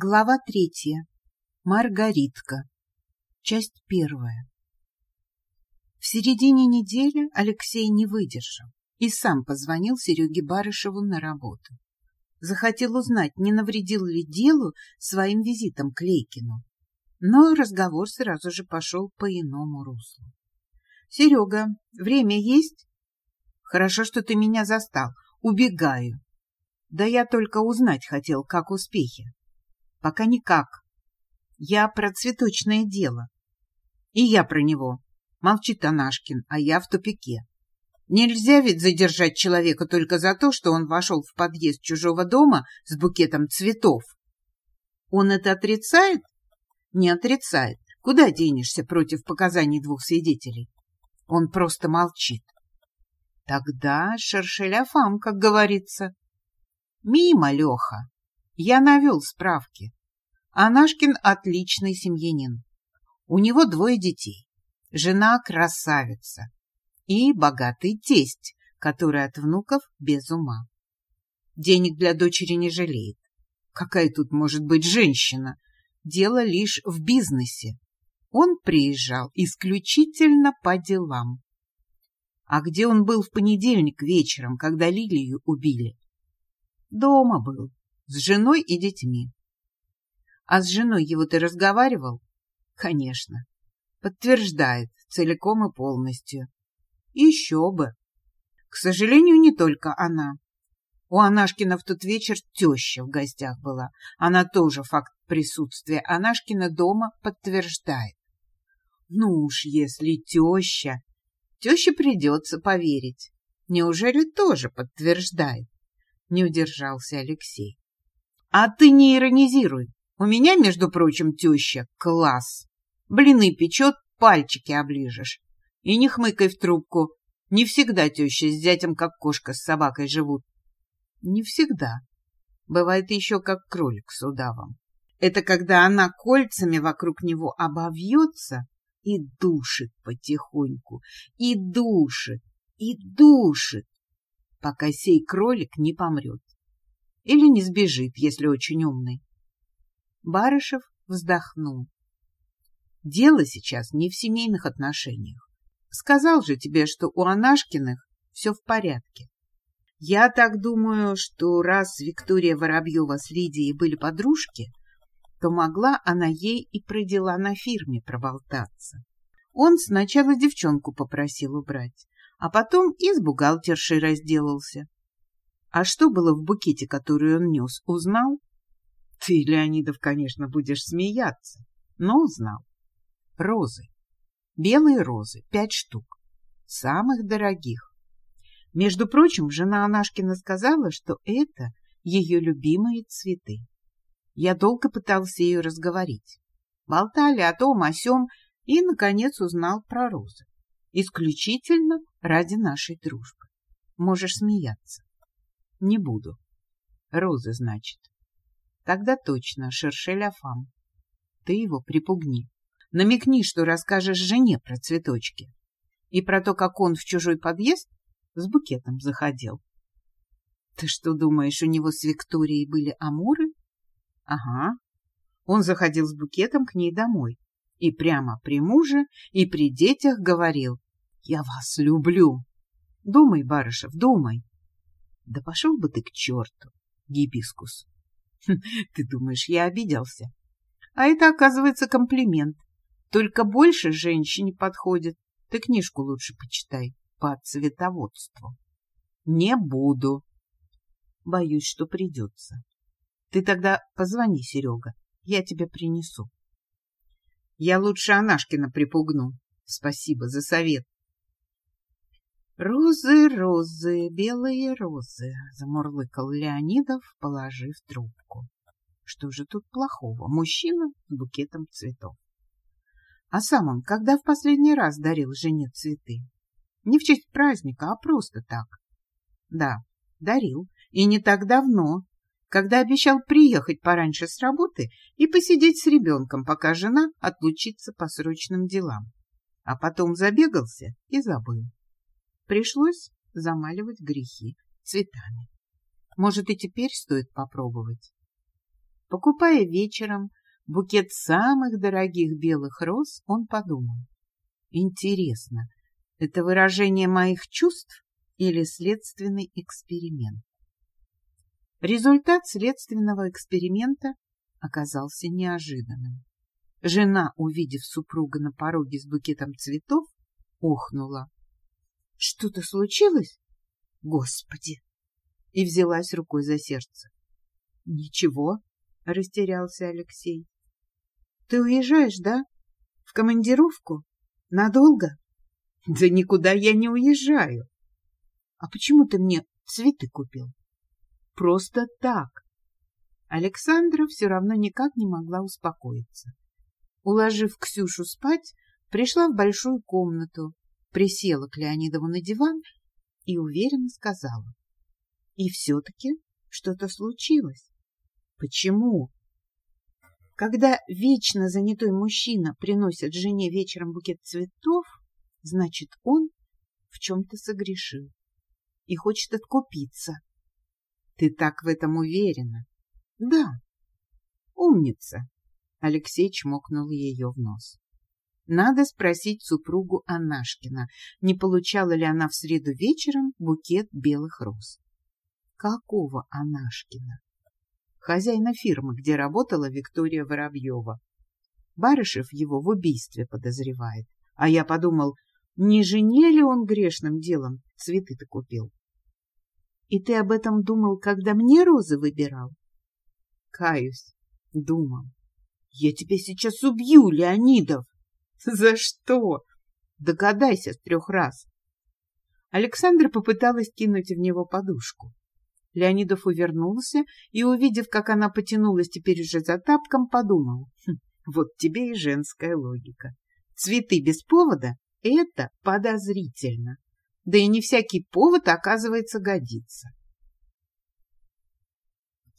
Глава третья. Маргаритка. Часть первая. В середине недели Алексей не выдержал и сам позвонил Сереге Барышеву на работу. Захотел узнать, не навредил ли делу своим визитом к Лейкину. Но разговор сразу же пошел по иному руслу. — Серега, время есть? — Хорошо, что ты меня застал. Убегаю. Да я только узнать хотел, как успехи. Пока никак. Я про цветочное дело. И я про него. Молчит Анашкин, а я в тупике. Нельзя ведь задержать человека только за то, что он вошел в подъезд чужого дома с букетом цветов. Он это отрицает? Не отрицает. Куда денешься против показаний двух свидетелей? Он просто молчит. Тогда шершеля фам, как говорится. Мимо, Леха. Я навел справки. Анашкин отличный семьянин. У него двое детей. Жена красавица. И богатый тесть, который от внуков без ума. Денег для дочери не жалеет. Какая тут может быть женщина? Дело лишь в бизнесе. Он приезжал исключительно по делам. А где он был в понедельник вечером, когда Лилию убили? Дома был, с женой и детьми. А с женой его ты разговаривал? Конечно. Подтверждает целиком и полностью. Еще бы. К сожалению, не только она. У Анашкина в тот вечер теща в гостях была. Она тоже факт присутствия Анашкина дома подтверждает. Ну уж, если теща, теще придется поверить. Неужели тоже подтверждает? Не удержался Алексей. А ты не иронизируй. У меня, между прочим, теща класс. Блины печет, пальчики оближешь. И не хмыкай в трубку. Не всегда теща с зятем, как кошка с собакой живут. Не всегда. Бывает еще как кролик с удавом. Это когда она кольцами вокруг него обовьется и душит потихоньку, и душит, и душит, пока сей кролик не помрет. Или не сбежит, если очень умный. Барышев вздохнул. Дело сейчас не в семейных отношениях. Сказал же тебе, что у Анашкиных все в порядке. Я так думаю, что раз Виктория Воробьева с Лидией были подружки, то могла она ей и про дела на фирме проболтаться. Он сначала девчонку попросил убрать, а потом и с бухгалтершей разделался. А что было в букете, который он нес, узнал? Ты, Леонидов, конечно, будешь смеяться, но узнал. Розы. Белые розы, пять штук. Самых дорогих. Между прочим, жена Анашкина сказала, что это ее любимые цветы. Я долго пытался ее разговорить. Болтали о том, о сём, и, наконец, узнал про розы. Исключительно ради нашей дружбы. Можешь смеяться. Не буду. Розы, значит. Тогда точно, шершель Афам. Ты его припугни. Намекни, что расскажешь жене про цветочки. И про то, как он в чужой подъезд с букетом заходил. Ты что думаешь, у него с Викторией были амуры? Ага. Он заходил с букетом к ней домой. И прямо при муже, и при детях говорил. Я вас люблю. Думай, Барышев, думай. Да пошел бы ты к черту, гибискус. Хм, ты думаешь, я обиделся? А это, оказывается, комплимент. Только больше женщине подходит. Ты книжку лучше почитай по цветоводству. Не буду. Боюсь, что придется. Ты тогда позвони, Серега, я тебе принесу. Я лучше Анашкина припугну. Спасибо за совет. «Розы, розы, белые розы», — замурлыкал Леонидов, положив трубку. Что же тут плохого? Мужчина с букетом цветов. А сам он когда в последний раз дарил жене цветы? Не в честь праздника, а просто так. Да, дарил. И не так давно, когда обещал приехать пораньше с работы и посидеть с ребенком, пока жена отлучится по срочным делам. А потом забегался и забыл. Пришлось замаливать грехи цветами. Может, и теперь стоит попробовать. Покупая вечером букет самых дорогих белых роз, он подумал. Интересно, это выражение моих чувств или следственный эксперимент? Результат следственного эксперимента оказался неожиданным. Жена, увидев супруга на пороге с букетом цветов, охнула. — Что-то случилось? Господи! И взялась рукой за сердце. — Ничего, — растерялся Алексей. — Ты уезжаешь, да? В командировку? Надолго? — Да никуда я не уезжаю. — А почему ты мне цветы купил? — Просто так. Александра все равно никак не могла успокоиться. Уложив Ксюшу спать, пришла в большую комнату, присела к Леонидову на диван и уверенно сказала. И все-таки что-то случилось. Почему? Когда вечно занятой мужчина приносит жене вечером букет цветов, значит, он в чем-то согрешил и хочет откупиться. Ты так в этом уверена? Да. Умница. Алексей чмокнул ее в нос. Надо спросить супругу Анашкина, не получала ли она в среду вечером букет белых роз. Какого Анашкина? Хозяина фирмы, где работала Виктория Воробьева. Барышев его в убийстве подозревает. А я подумал, не жене ли он грешным делом цветы-то купил? И ты об этом думал, когда мне розы выбирал? Каюсь, думал. Я тебя сейчас убью, Леонидов! За что? Догадайся с трех раз. Александра попыталась кинуть в него подушку. Леонидов увернулся и, увидев, как она потянулась теперь уже за тапком, подумал. Хм, вот тебе и женская логика. Цветы без повода — это подозрительно. Да и не всякий повод, оказывается, годится.